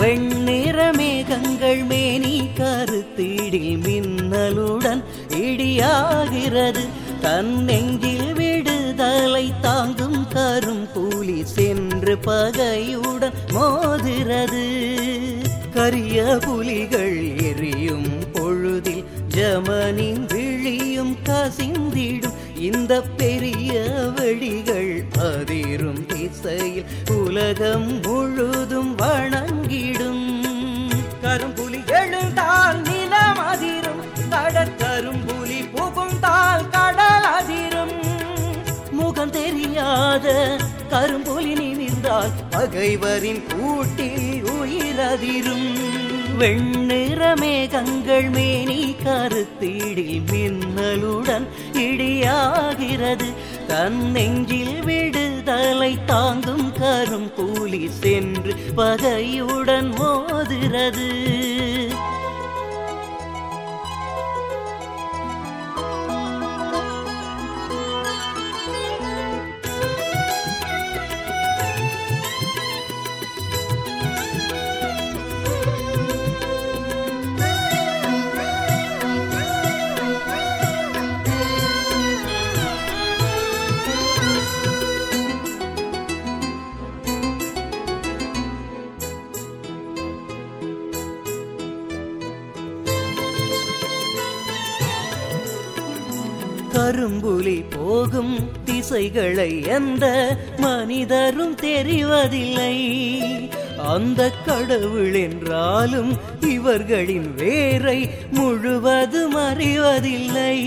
வெண்ணிற மேகங்கள் மேனி கருத்தீடில் மின்னலுடன் இடியாகிறது. தன் நெஞ்சில் விடுதலை தாங்கும் கரும் கூலி சென்று பகையுடன் மோதுகிறது. கரிய புலிகள் எரியும் பொழுதில் ஜமனின் விழியும் கசிந்திடும். இந்த பெரிய வெடிகள் அதிரும் திசையில் உலகம் முழுதும் வணங்கிடும். கரும்புலி எழுந்தால் நிலம் அதிரும் கடற்கரும்புலி புகுந்தால் கடல் அதிரும். முகம் தெரியாத கரும்புலி நிமிர்ந்தால் பகைவரின் கூட்டில் உயிரதிரும். வெண்ணிற மேகங்கள் மேனி கருத்தீடில் மின்னலுடன் இடியாகிறது. தன் நெஞ்சில் விடுதலை தாங்கும் கரும் கூலி சென்று பகையுடன் மோதுறது. கரும்புலி போகும் திசைகளை எந்த மனிதரும் தெரிவதில்லை. அந்த கடவுள் என்றாலும் இவர்களின் வேரை முழுவதும் அறிவதில்லை.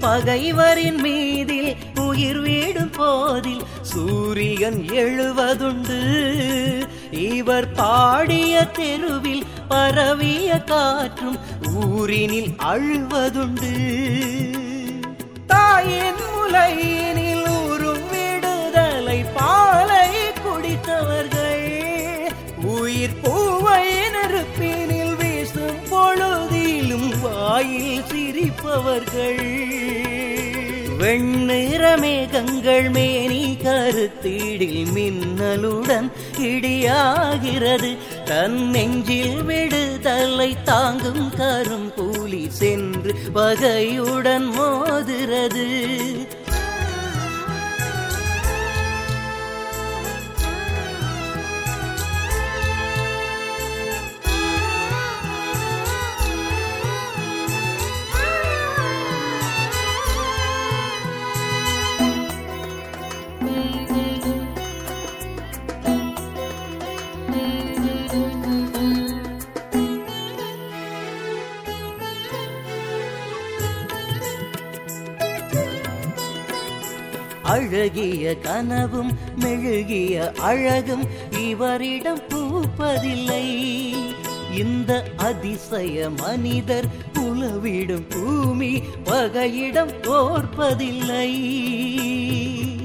பகைவரின் மீதில் உயிர் வீடும் போதில் சூரியன் எழுவதுண்டு. இவர் பாடிய தெருவில் பரவிய காற்றும் ஊரினில் அழுவதுண்டு. தாயின் முலையினில் ஊறும் விடுதலை பாலை குடித்தவர்கள் உயிர் பூவை நெருப்பினில் வீசும் பொழுதிலும் வாயில் சிரிப்பவர்கள். வெண்ணிற மேகங்கள் மேனி கருத்தீடில் மின்னலுடன் கிடியாகிறது. தன் நெஞ்சில் விடுதலை தாங்கும் கரும் கூலி சென்று பகையுடன் மோதுகிறது. அழகிய கனவும் மெழுகிய அழகும் இவரிடம் பூப்பதில்லை. இந்த அதிசய மனிதர் உலவிடும் பூமி பகையிடம் தோற்பதில்லை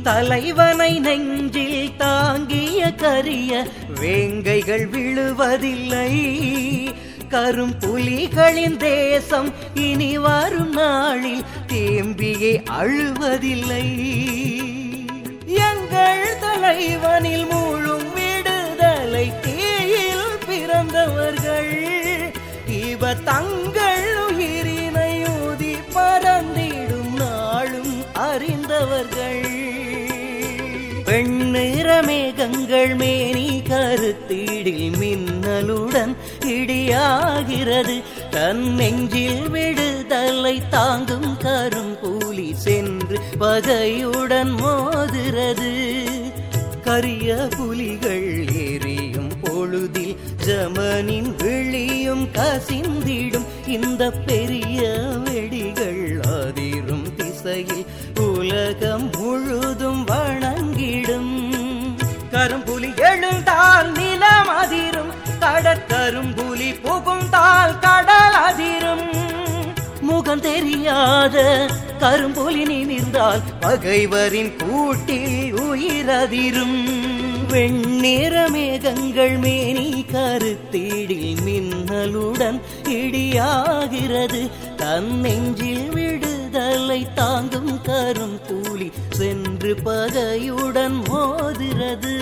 தலைவனை நெஞ்சில் தாங்கிய கரிய வேங்கைகள் விழுவதில்லை. கரும் புலிகளின் தேசம் இனி வரும் நாளில் தேம்பியை அழுவதில்லை. எங்கள் தலைவனில் மூழும் விடுதலை தீயில் பிறந்தவர்கள். இவ தங்கள் வெண்ணிற மேகங்கள் மேனி கருத்தீடில் மின்னலுடன் இடியாகிறது. தன் நெஞ்சில் விடுதலை தாங்கும் கரும் கூலி சென்று பகையுடன் மோதுகிறது கரிய புலிகள் எரியும் பொழுதில் ஜமனின் விழியும் கசிந்திடும். இந்த பெரிய வெடிகள் அதிரும் திசையில் உலகம் முழுதும் வணங்கிடும் கரும்புலி புகுந்தால் கடல் அதிரும். முகம் தெரியாத கரும்புலி நிமிர்ந்தால் பகைவரின் கூட்டில் உயிரதிரும் வெண்ணிற மேகங்கள் மேனி கருத்தீடில் மின்னலுடன் இடியாகிறது. தன் நெஞ்சில் விடுதலை தாங்கும் கரும் கூலி சென்று பகையுடன் மோதுகிறது.